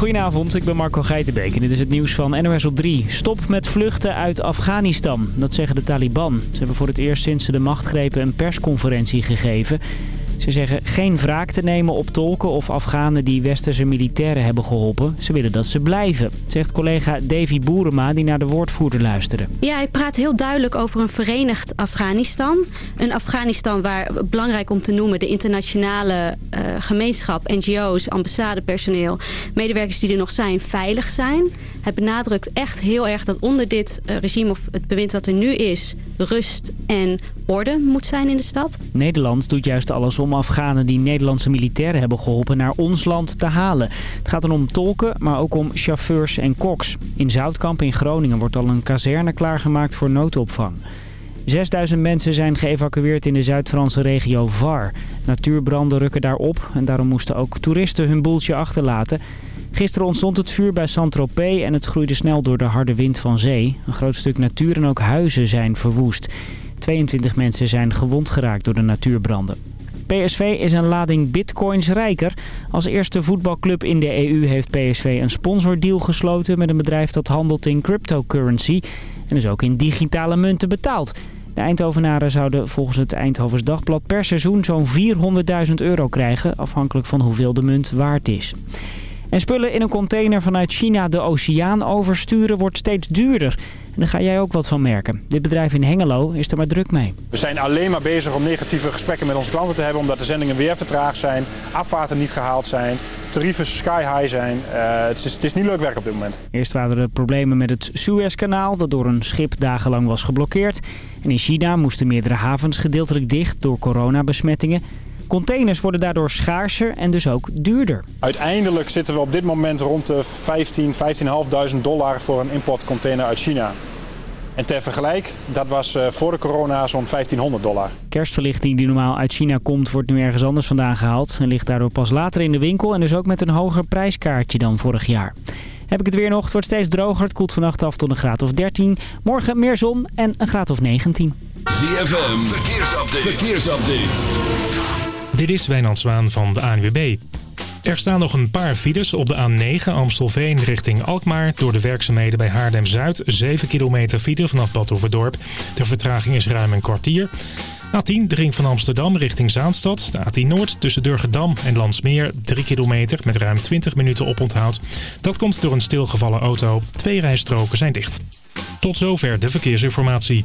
Goedenavond, ik ben Marco Geitenbeek en dit is het nieuws van NOS op 3. Stop met vluchten uit Afghanistan, dat zeggen de Taliban. Ze hebben voor het eerst sinds ze de macht grepen een persconferentie gegeven. Ze zeggen geen wraak te nemen op tolken of Afghanen die westerse militairen hebben geholpen. Ze willen dat ze blijven, zegt collega Davy Boerema die naar de woordvoerder luisterde. Ja, hij praat heel duidelijk over een verenigd Afghanistan. Een Afghanistan waar, belangrijk om te noemen, de internationale uh, gemeenschap, NGO's, ambassadepersoneel, medewerkers die er nog zijn, veilig zijn. Hij benadrukt echt heel erg dat onder dit uh, regime of het bewind wat er nu is, rust en orde moet zijn in de stad. Nederland doet juist alles om Afghanen die Nederlandse militairen hebben geholpen naar ons land te halen. Het gaat dan om tolken, maar ook om chauffeurs en koks. In Zoutkamp in Groningen wordt al een kazerne klaargemaakt voor noodopvang. 6000 mensen zijn geëvacueerd in de Zuid-Franse regio Var. Natuurbranden rukken daar op en daarom moesten ook toeristen hun boeltje achterlaten. Gisteren ontstond het vuur bij Saint-Tropez en het groeide snel door de harde wind van zee. Een groot stuk natuur en ook huizen zijn verwoest. 22 mensen zijn gewond geraakt door de natuurbranden. PSV is een lading bitcoins rijker. Als eerste voetbalclub in de EU heeft PSV een sponsordeal gesloten met een bedrijf dat handelt in cryptocurrency. En dus ook in digitale munten betaalt. De Eindhovenaren zouden volgens het Eindhovens Dagblad per seizoen zo'n 400.000 euro krijgen, afhankelijk van hoeveel de munt waard is. En spullen in een container vanuit China de oceaan oversturen wordt steeds duurder. En daar ga jij ook wat van merken. Dit bedrijf in Hengelo is er maar druk mee. We zijn alleen maar bezig om negatieve gesprekken met onze klanten te hebben... omdat de zendingen weer vertraagd zijn, afvaarten niet gehaald zijn... tarieven sky high zijn. Uh, het, is, het is niet leuk werk op dit moment. Eerst waren er problemen met het Suezkanaal... dat door een schip dagenlang was geblokkeerd. En in China moesten meerdere havens gedeeltelijk dicht door coronabesmettingen... Containers worden daardoor schaarser en dus ook duurder. Uiteindelijk zitten we op dit moment rond de 15, 15.500 dollar voor een importcontainer uit China. En ter vergelijk, dat was eh, voor de corona zo'n 1500 dollar. Kerstverlichting die normaal uit China komt, wordt nu ergens anders vandaan gehaald. En ligt daardoor pas later in de winkel en dus ook met een hoger prijskaartje dan vorig jaar. Heb ik het weer nog, het wordt steeds droger. Het koelt vannacht af tot een graad of 13. Morgen meer zon en een graad of 19. ZFM, verkeersupdate. verkeersupdate. Dit is Wijnand Zwaan van de ANWB. Er staan nog een paar files op de A9 Amstelveen richting Alkmaar. Door de werkzaamheden bij Haardem-Zuid. 7 kilometer file vanaf Bad Overdorp. De vertraging is ruim een kwartier. A10, de ring van Amsterdam richting Zaanstad. De A10 Noord tussen Durgedam en Landsmeer. 3 kilometer met ruim 20 minuten oponthoud. Dat komt door een stilgevallen auto. Twee rijstroken zijn dicht. Tot zover de verkeersinformatie.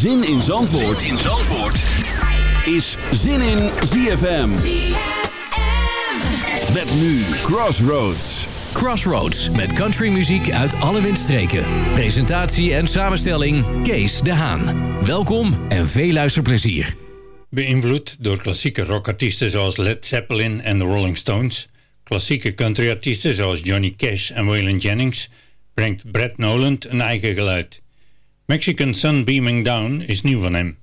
Zin in Zandvoort, in Zandvoort. is Zin in ZFM. Met nu Crossroads. Crossroads met countrymuziek uit alle windstreken. Presentatie en samenstelling Kees de Haan. Welkom en veel luisterplezier. Beïnvloed door klassieke rockartiesten zoals Led Zeppelin en de Rolling Stones, klassieke countryartiesten zoals Johnny Cash en Waylon Jennings, brengt Brett Noland een eigen geluid. Mexican Sun Beaming Down is nieuw van hem.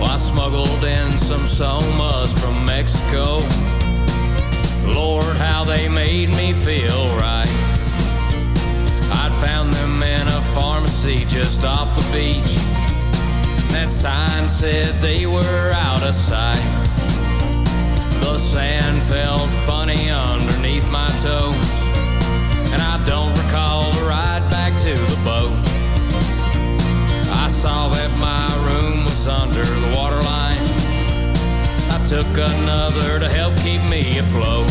I smuggled in some somas from Mexico. Lord, how they made me feel right. I'd found them in a pharmacy just off the beach. That sign said they were out of sight. The sand felt funny underneath my toes, and I don't recall the ride back to the boat. I saw that my room was under the waterline. I took another to help keep me afloat.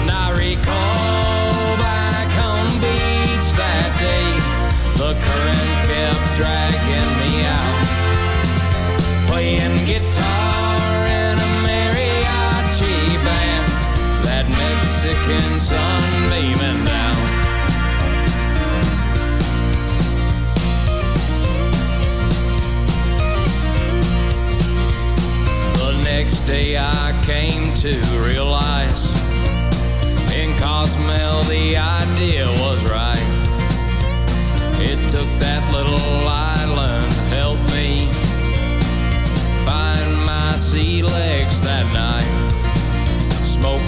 And I recall back on beach that day, the current kept dragging Playing guitar in a mariachi band, that Mexican sun beaming down. The next day I came to realize in Cozumel the idea was right. It took that little island to help me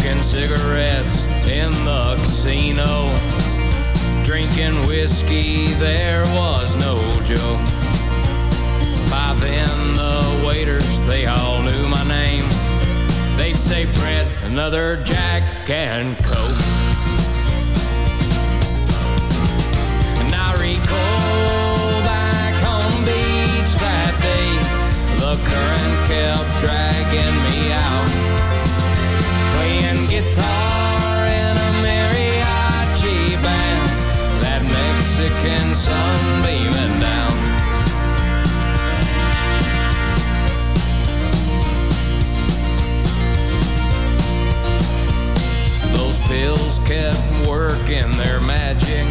Smoking cigarettes in the casino, drinking whiskey, there was no joke. By then, the waiters, they all knew my name. They'd say, Brett, another Jack and Coke. And I recall back on beach that day, the current kept dragging me out. Guitar in a mariachi band, that Mexican sun beaming down. Those pills kept working their magic.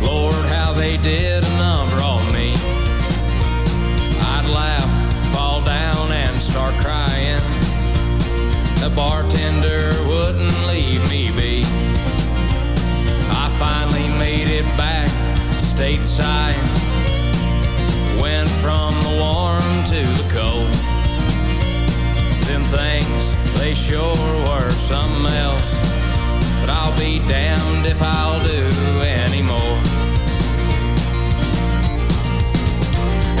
Lord, how they did a number The bartender wouldn't leave me be. I finally made it back stateside. Went from the warm to the cold. Them things, they sure were something else. But I'll be damned if I'll do anymore.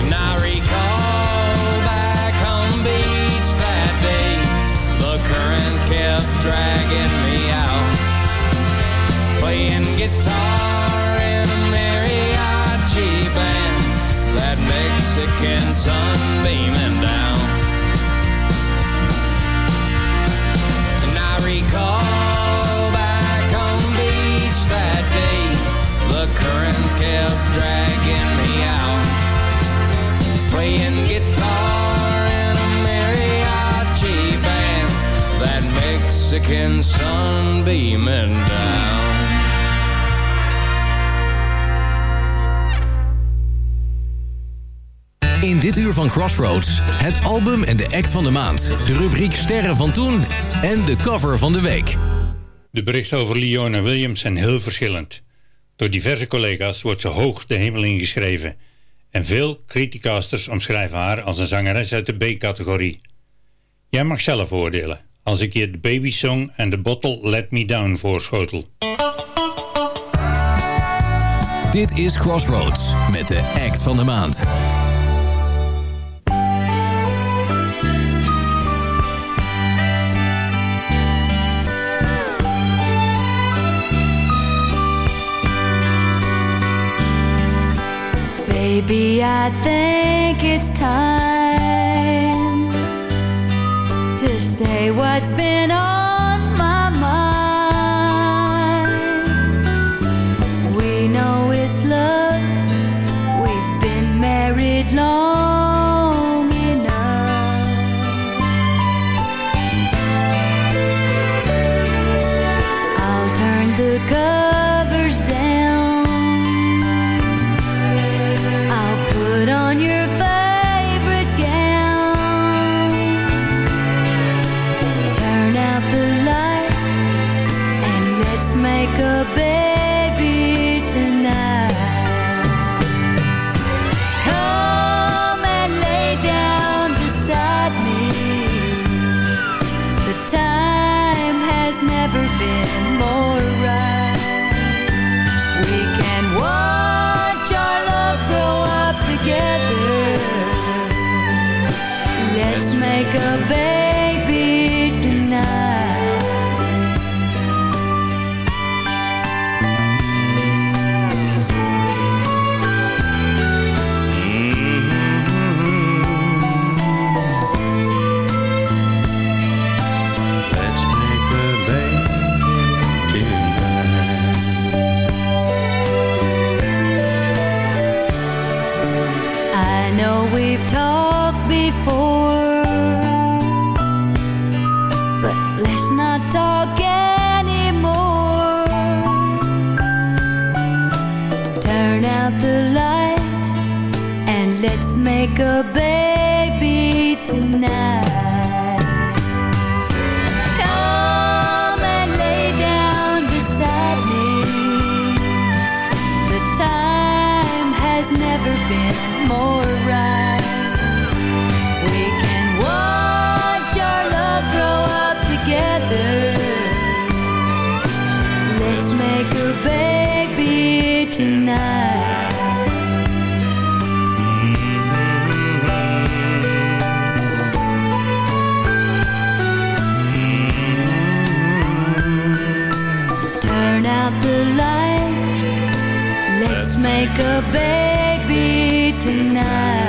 And I recall kept dragging van Crossroads, het album en de act van de maand. De rubriek Sterren van Toen en de cover van de week. De berichten over Leona Williams zijn heel verschillend. Door diverse collega's wordt ze hoog de hemel ingeschreven. En veel criticasters omschrijven haar als een zangeres uit de B-categorie. Jij mag zelf oordelen, als ik je de Baby Song en de Bottle Let Me Down voorschotel. Dit is Crossroads met de act van de maand. Baby, I think it's time to say what's been on out the light. Let's make a baby tonight.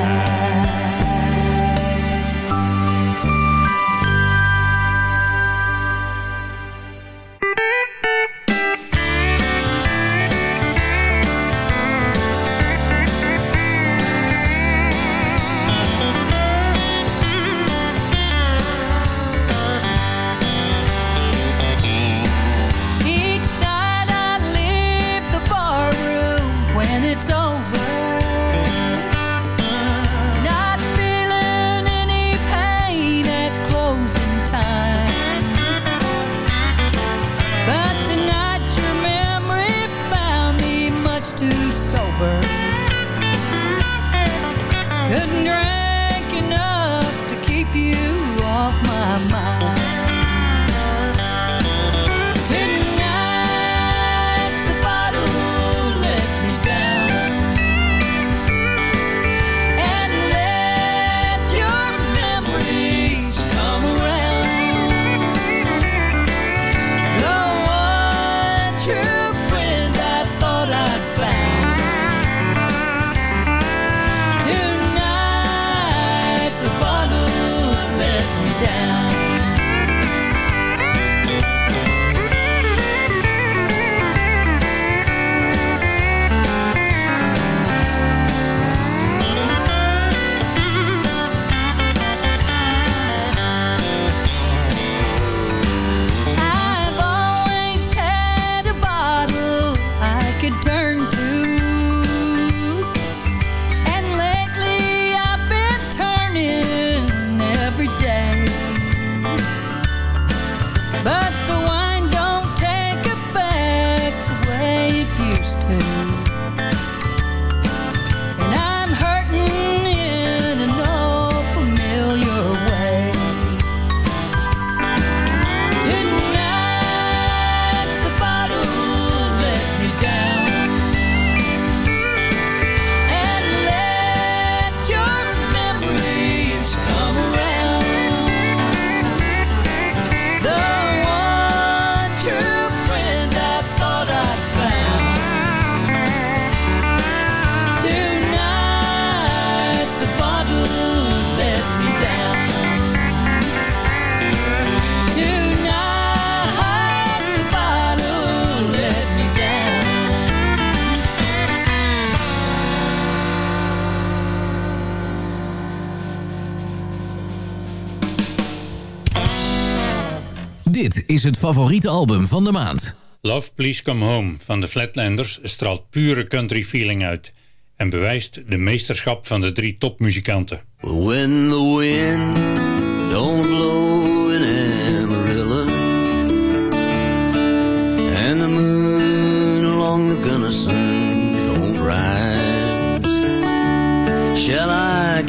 is het favoriete album van de maand. Love Please Come Home van de Flatlanders straalt pure country feeling uit en bewijst de meesterschap van de drie topmuzikanten. When the wind don't blow And the moon along the Shall I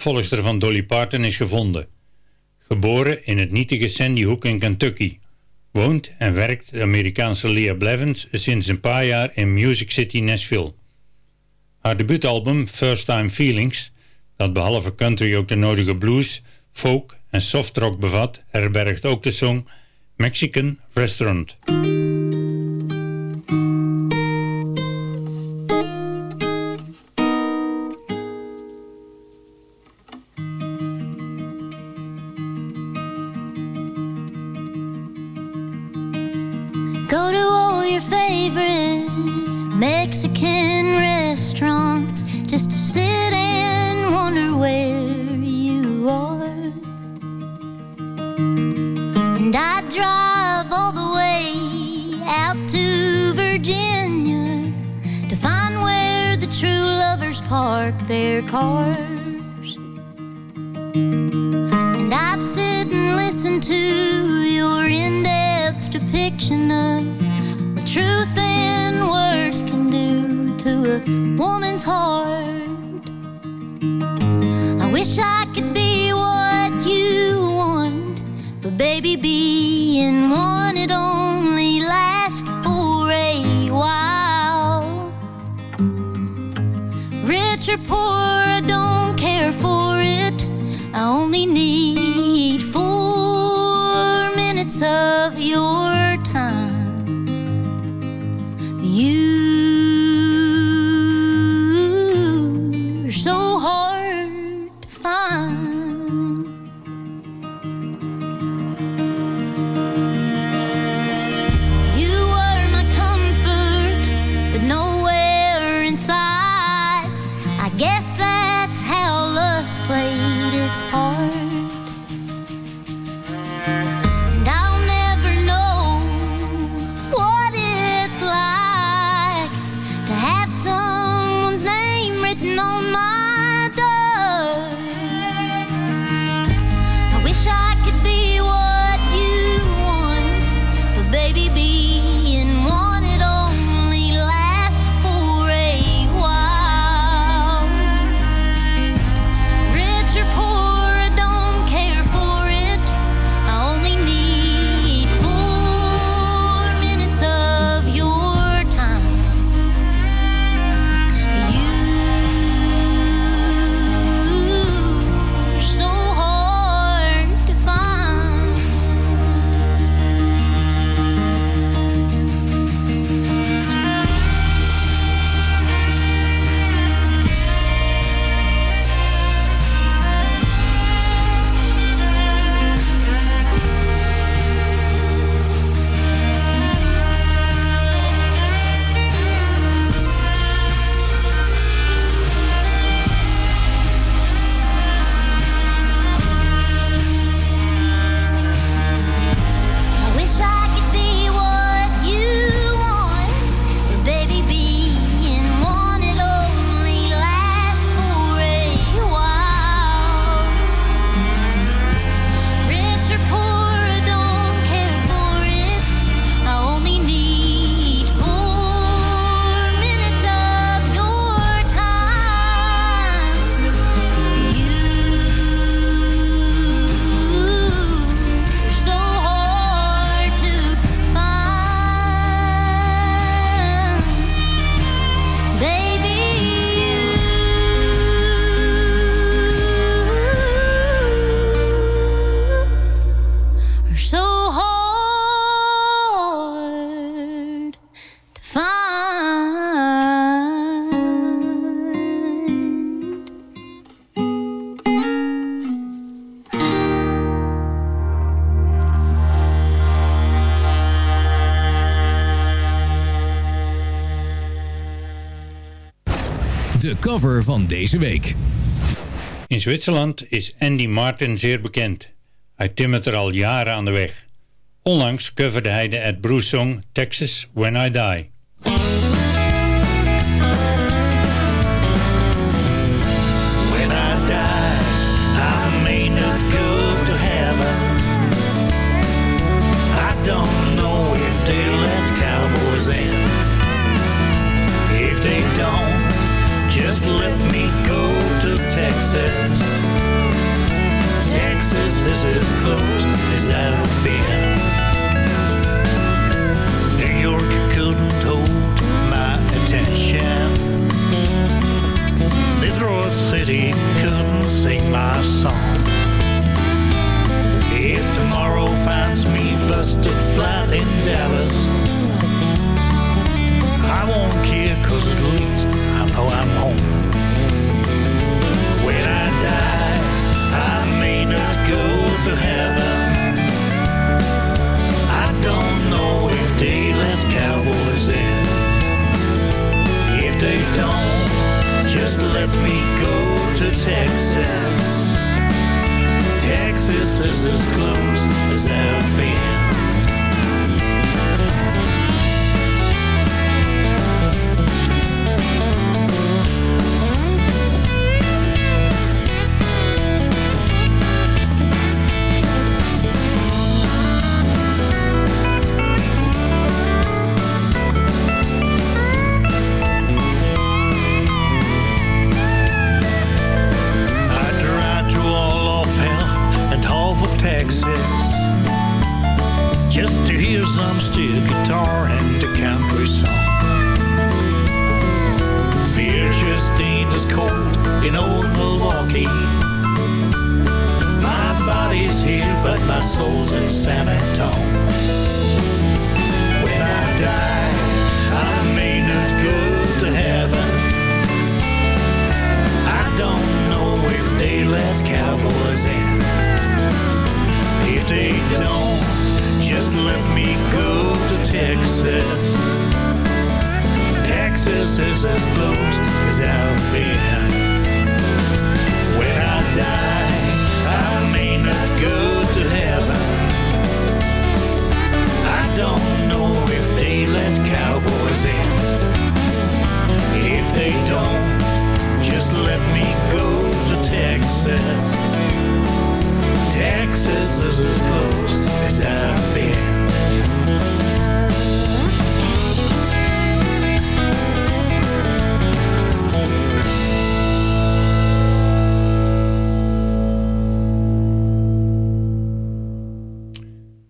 opvolgster van Dolly Parton is gevonden. Geboren in het nietige Sandy Hook in Kentucky. Woont en werkt de Amerikaanse Leah Blevins sinds een paar jaar in Music City Nashville. Haar debuutalbum First Time Feelings, dat behalve country ook de nodige blues, folk en soft rock bevat, herbergt ook de song Mexican Restaurant. Mexican restaurants just to sit and wonder where you are. And I drive all the way out to Virginia to find where the true lovers park their cars. And I've sit and listened to your in-depth depiction of woman's heart. I wish I could be what you want, but baby, being one it only lasts for a while. Rich or poor, I don't care for it. I only need cover van deze week. In Zwitserland is Andy Martin zeer bekend. Hij timmert er al jaren aan de weg. Onlangs coverde hij de Ed Bruce song Texas When I Die. As close as I've been. New York couldn't hold my attention. Detroit City couldn't sing my song. If tomorrow finds me busted flat in Dallas, I won't care cause at least I know I'm home. When I die, to heaven. I don't know if they let cowboys in. If they don't, just let me go to Texas. Texas is as close as I've been. Just to hear some steel guitar and a country song. Beer just ain't as cold in old Milwaukee. My body's here, but my soul's in San Antonio. When I die, I may not go to heaven. I don't know if they let cowboys in. If they don't, just let me go to Texas. Texas is as close as I've been. When I die, I may not go to heaven. I don't know if they let cowboys in. If they don't, just let me go to Texas. Texas is as close.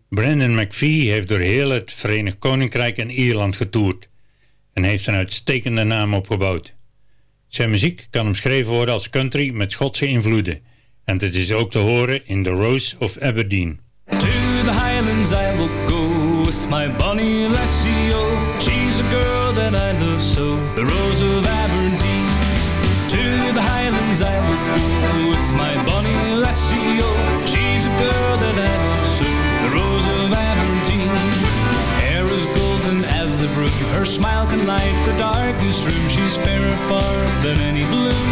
Brandon McPhee heeft door heel het Verenigd Koninkrijk en Ierland getoerd en heeft een uitstekende naam opgebouwd. Zijn muziek kan omschreven worden als country met Schotse invloeden en het is ook te horen in The Rose of Aberdeen. My bonny lassie, oh She's a girl that I love so, the Rose of Aberdeen To the Highlands I will go with my bonny lassie, oh She's a girl that I love so, the Rose of Aberdeen Hair as golden as the brook, her smile can light the darkest room. She's fairer far than any bloom,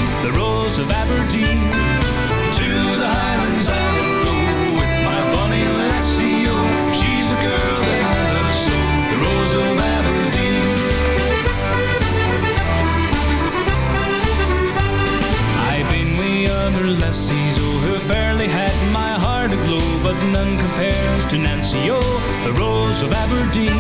of Aberdeen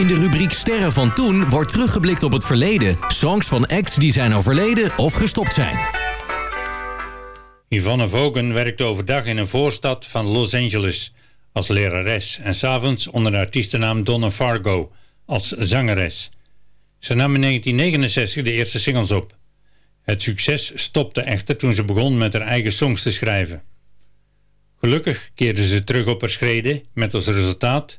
In de rubriek Sterren van toen wordt teruggeblikt op het verleden. Songs van acts die zijn overleden of gestopt zijn. Yvonne Vogan werkte overdag in een voorstad van Los Angeles als lerares en s'avonds onder de artiestennaam Donna Fargo als zangeres. Ze nam in 1969 de eerste singles op. Het succes stopte echter toen ze begon met haar eigen songs te schrijven. Gelukkig keerde ze terug op haar schreden met als resultaat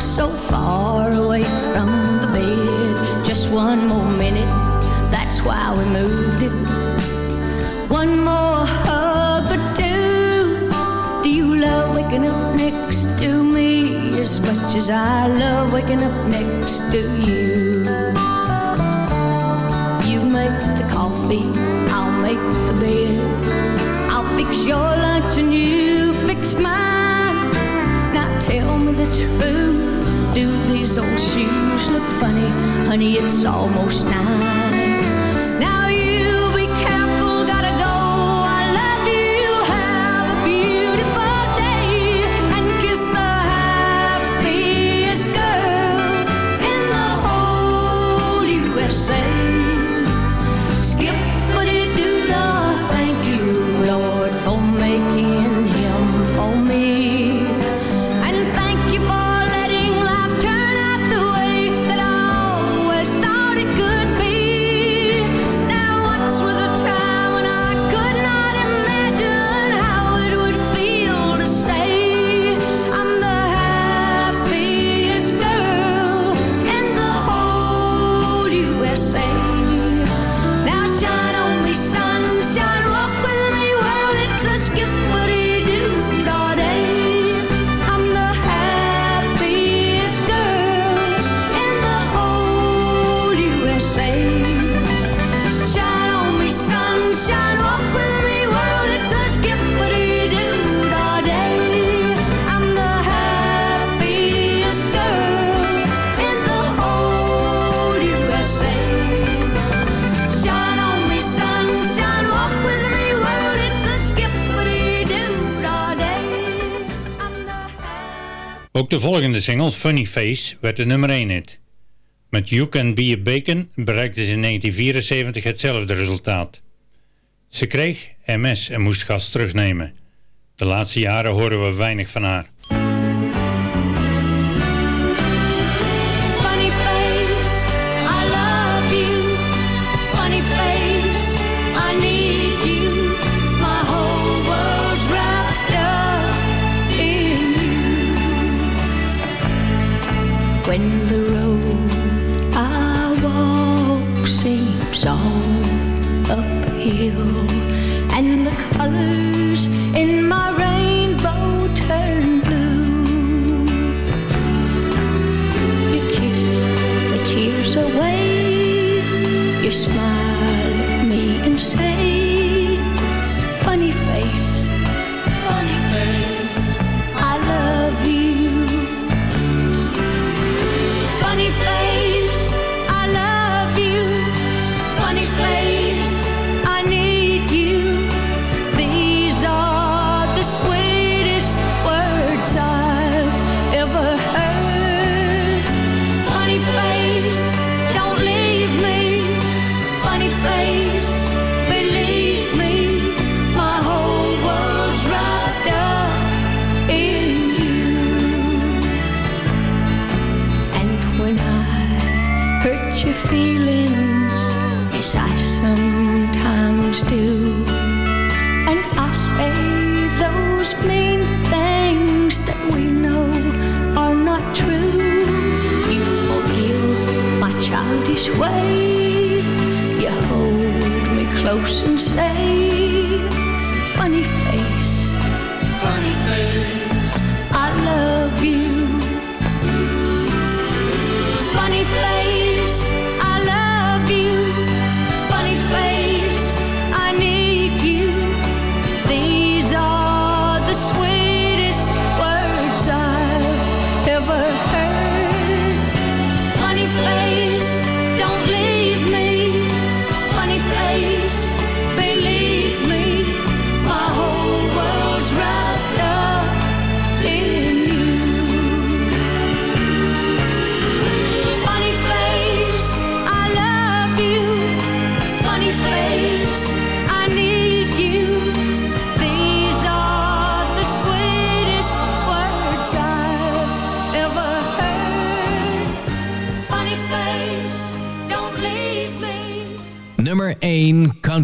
so far away from the bed? Just one more minute, that's why we moved it. One more hug or two. Do you love waking up next to me as much as I love waking up next to you? You make the coffee, I'll make the bed. I'll fix your lunch and you fix mine. Tell me the truth. Do these old shoes look funny? Honey, it's almost nine. Now you Ook de volgende single, Funny Face, werd de nummer 1 hit. Met You Can Be a Bacon bereikte ze in 1974 hetzelfde resultaat. Ze kreeg MS en moest gas terugnemen. De laatste jaren horen we weinig van haar.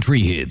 Tree Hill.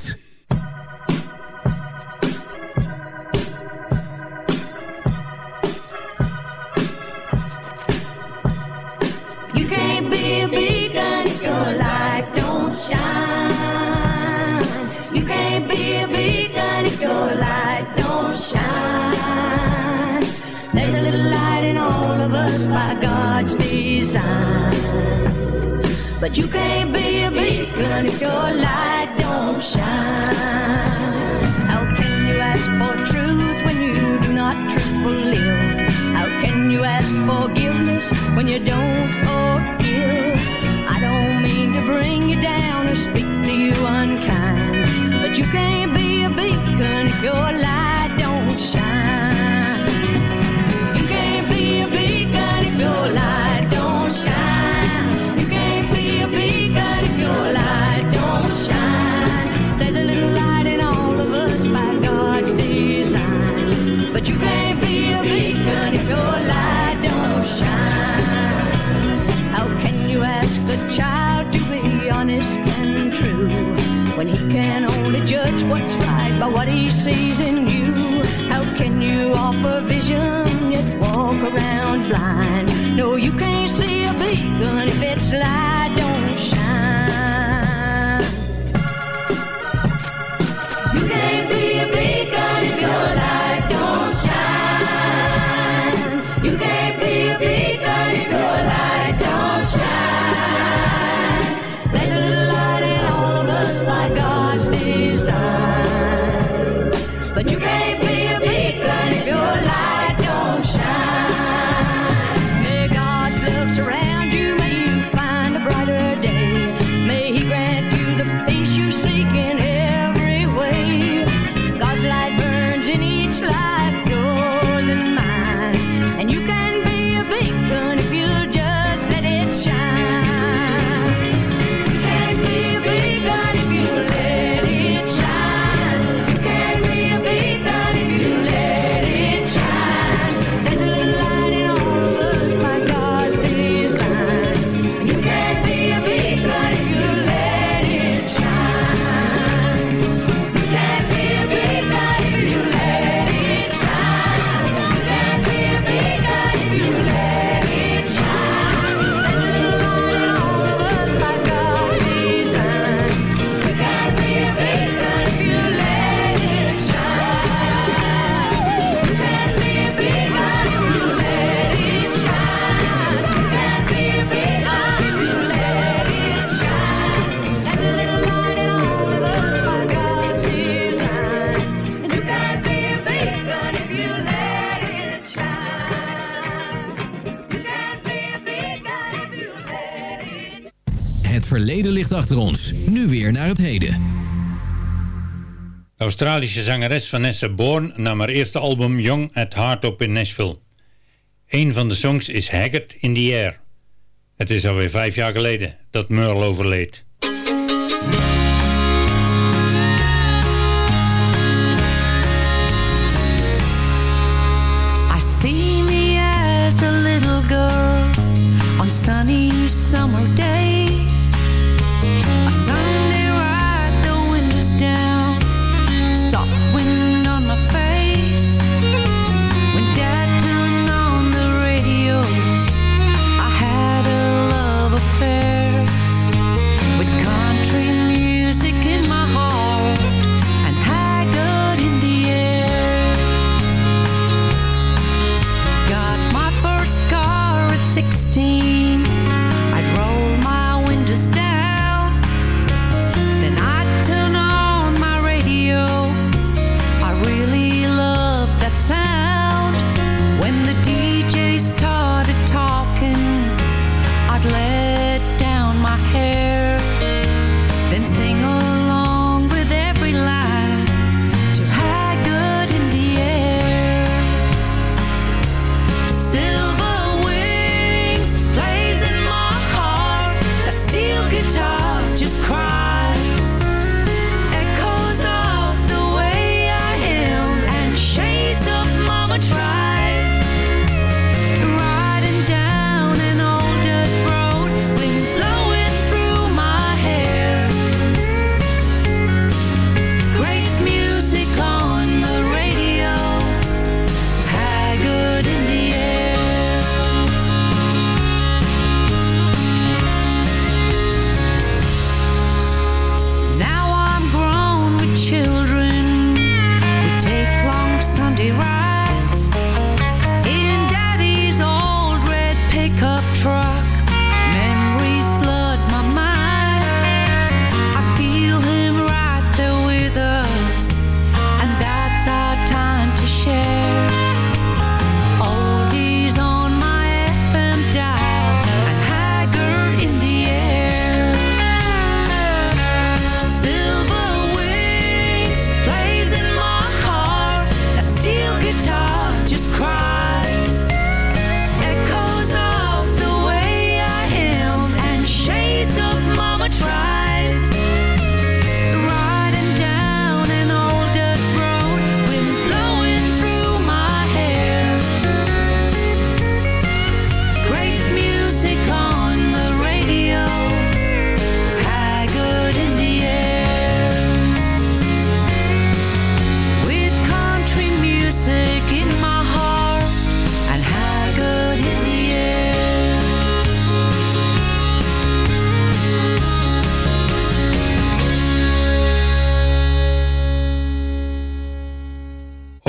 be a beacon if your light don't shine? How can you ask a child to be honest and true when he can only judge what's right by what he sees in you? How can you offer vision yet walk around blind? No, you can't see a beacon if its light don't shine. ligt achter ons. Nu weer naar het heden. Australische zangeres Vanessa Bourne nam haar eerste album Young at Heart op in Nashville. Een van de songs is Haggard in the Air. Het is alweer vijf jaar geleden dat Merle overleed.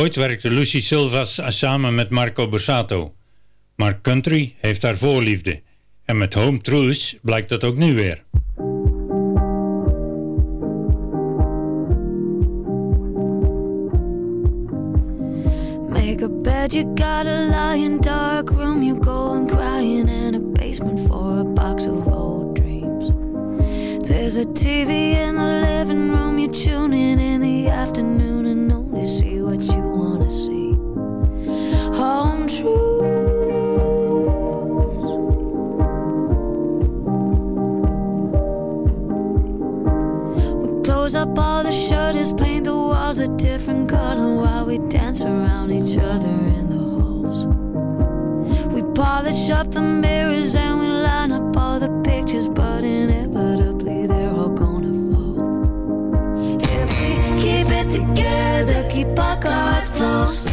Ooit werkte Lucy Silvas eh, samen met Marco Borsato. Maar country heeft haar voorliefde. En met Home Truths blijkt dat ook nu weer. Make a bed, you gotta lie in dark room. You going crying in a basement for a box of old dreams. There's a TV in the living room. You tune in in the afternoon. around each other in the halls. We polish up the mirrors and we line up all the pictures, but inevitably they're all gonna fall. If we keep it together, keep our cards close,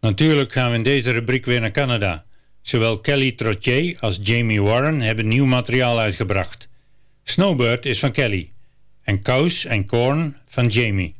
Natuurlijk gaan we in deze rubriek weer naar Canada. Zowel Kelly Trottier als Jamie Warren hebben nieuw materiaal uitgebracht. Snowbird is van Kelly en Cows en Corn van Jamie.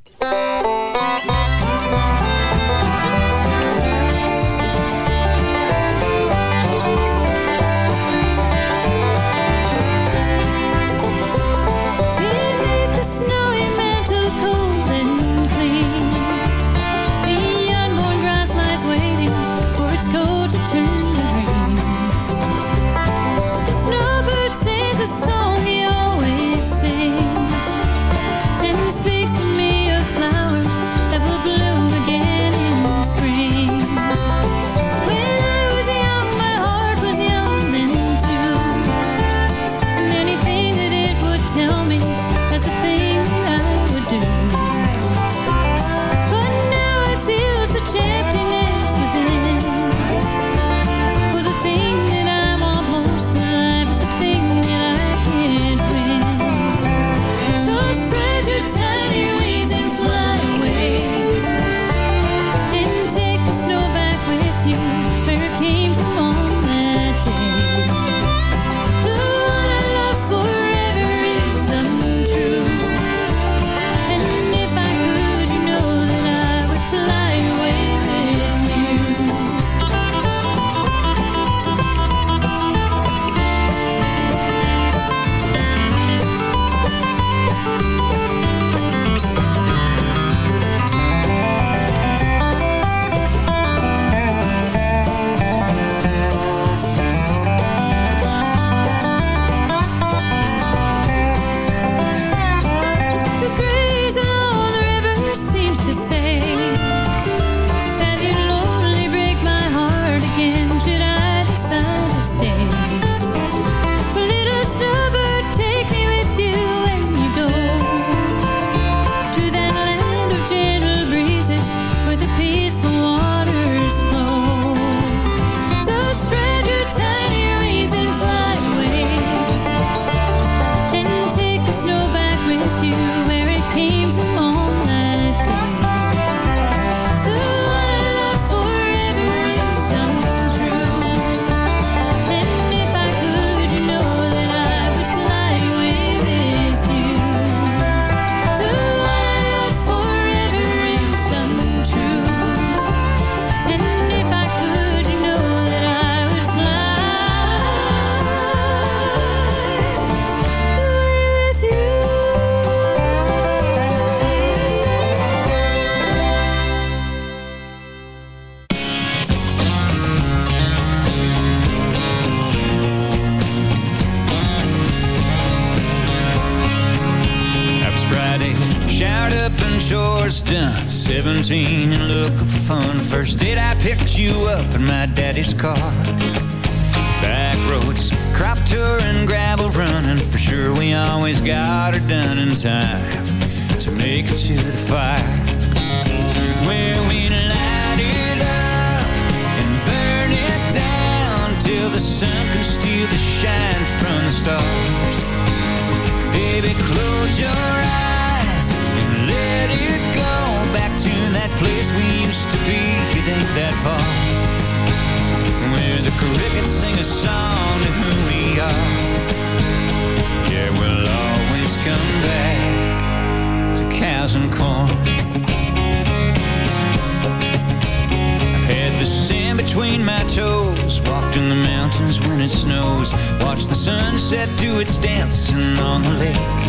sand between my toes. Walked in the mountains when it snows. Watched the sunset do its dancing on the lake.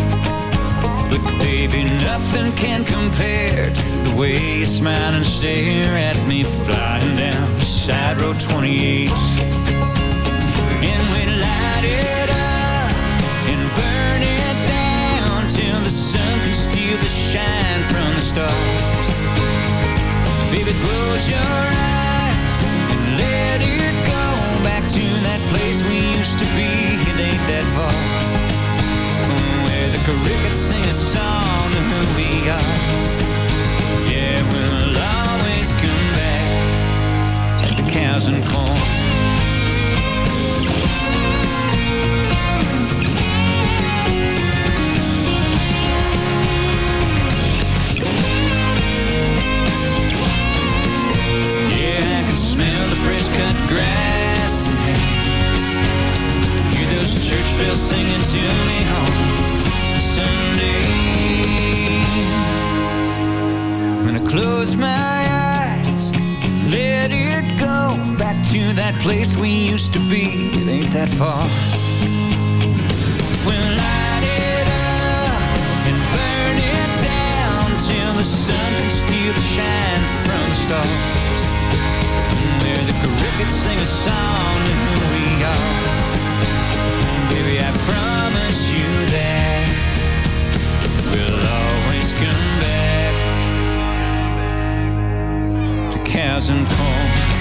But baby, nothing can compare To the way you smile and stare at me Flying down side road 28 And we light it up And burn it down Till the sun can steal the shine from the stars. Baby, close your eyes. we used to be, it ain't that far. Where the crickets sing a song of who we are. Yeah, we'll always come back like the cows and corn. smell the fresh cut grass bells singing to me home Sunday. When I close my eyes, let it go back to that place we used to be. It ain't that far. We'll light it up and burn it down till the sun can steal the shine from the stars. Where the crickets sing a song and we are and cold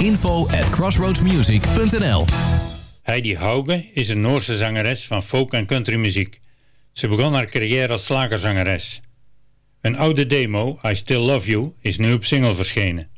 info at crossroadsmusic.nl Heidi Hauge is een Noorse zangeres van folk- en countrymuziek. Ze begon haar carrière als slagerzangeres. Een oude demo, I Still Love You, is nu op single verschenen.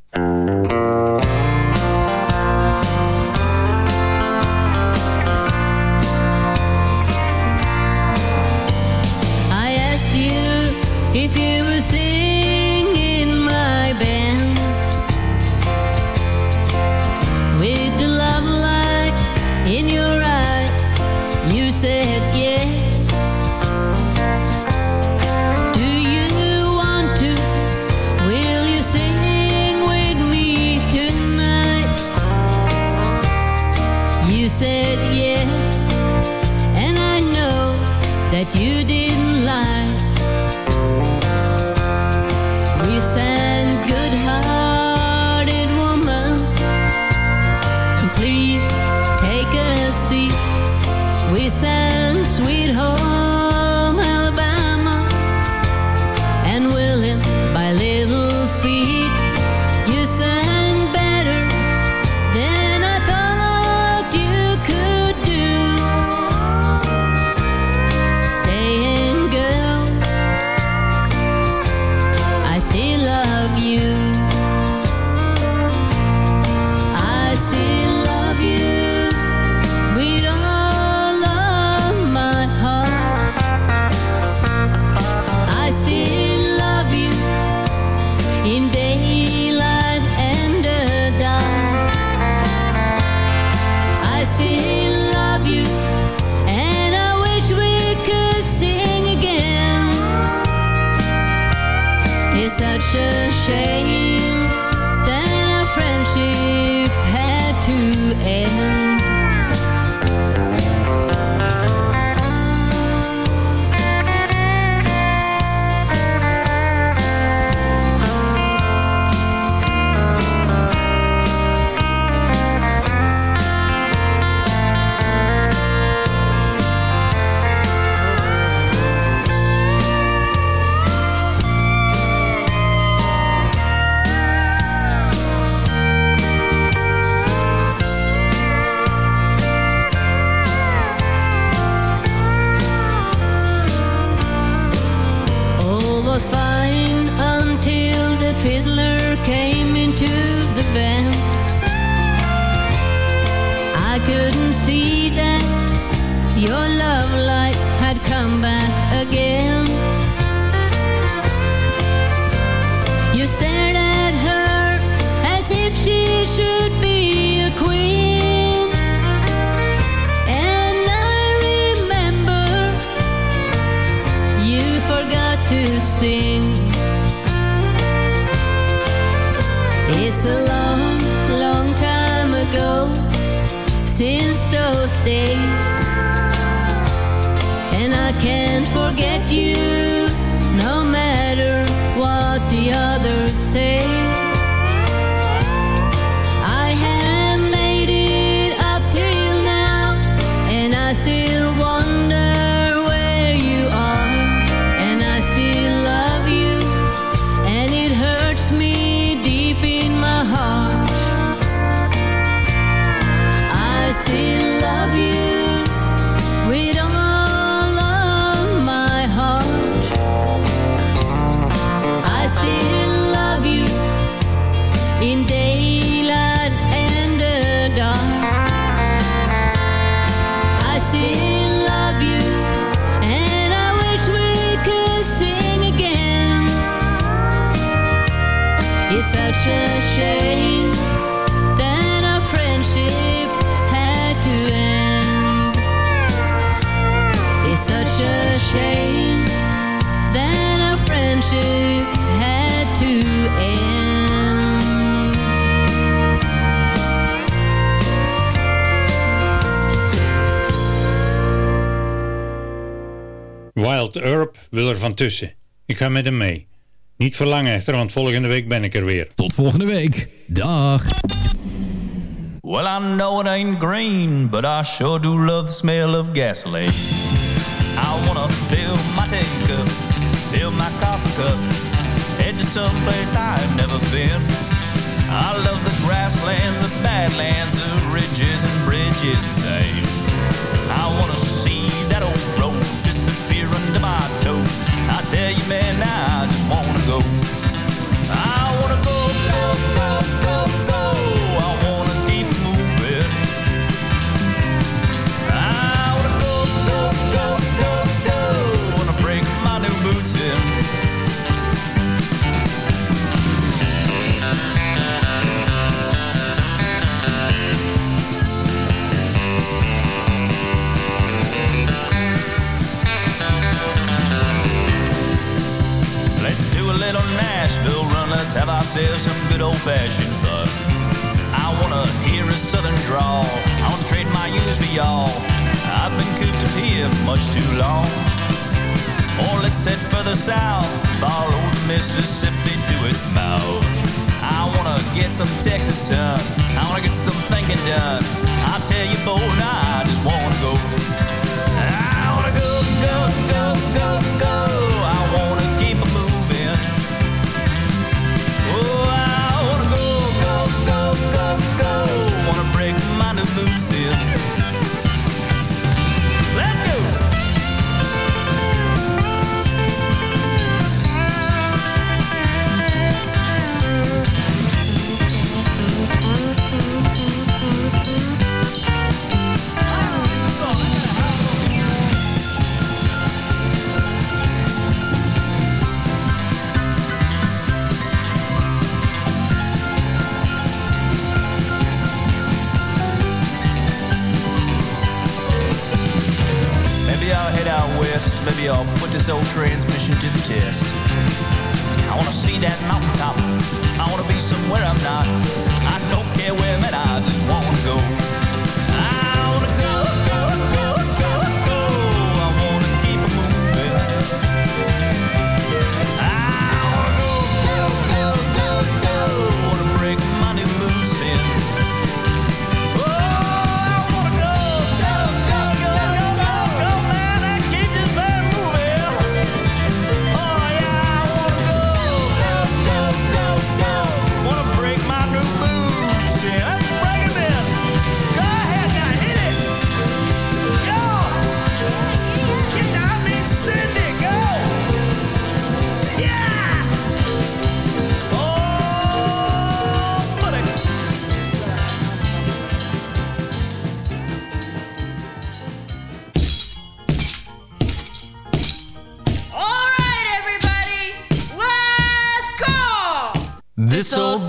Wild Herb wil er van tussen. Ik ga met hem mee. Niet voor lang echter, want volgende week ben ik er weer. Tot volgende week. Dag. Well, I know it ain't green, but I sure do love the smell of gasoline. I wanna fill my tank up, fill my coffee cup, head to someplace I've never been. I love the grasslands, the badlands, the ridges and bridges the same. I wanna see under my Nashville run. Let's have ourselves some good old fashioned fun. I wanna hear a southern drawl. I wanna trade my youth for y'all. I've been cooped up here for much too long. Or let's head further south. Follow the Mississippi to its mouth. I wanna get some Texas sun. I wanna get some thinking done. I tell you, boy, I just wanna go. I wanna go, go, go, go, go. Boots Maybe I'll put this old transmission to the test. I wanna see that mountaintop. I wanna be somewhere I'm not. I don't care where I'm at. I just wanna go.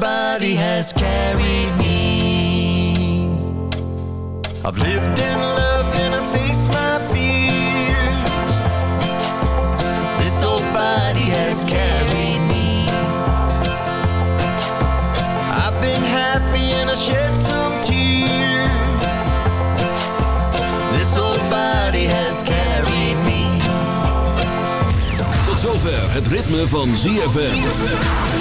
This old body has carried me. I've lived and loved and I face my fears. This old body has carried me. I've been happy and I shed some tears. This old body has carried me. Tot zover het ritme van ZFM.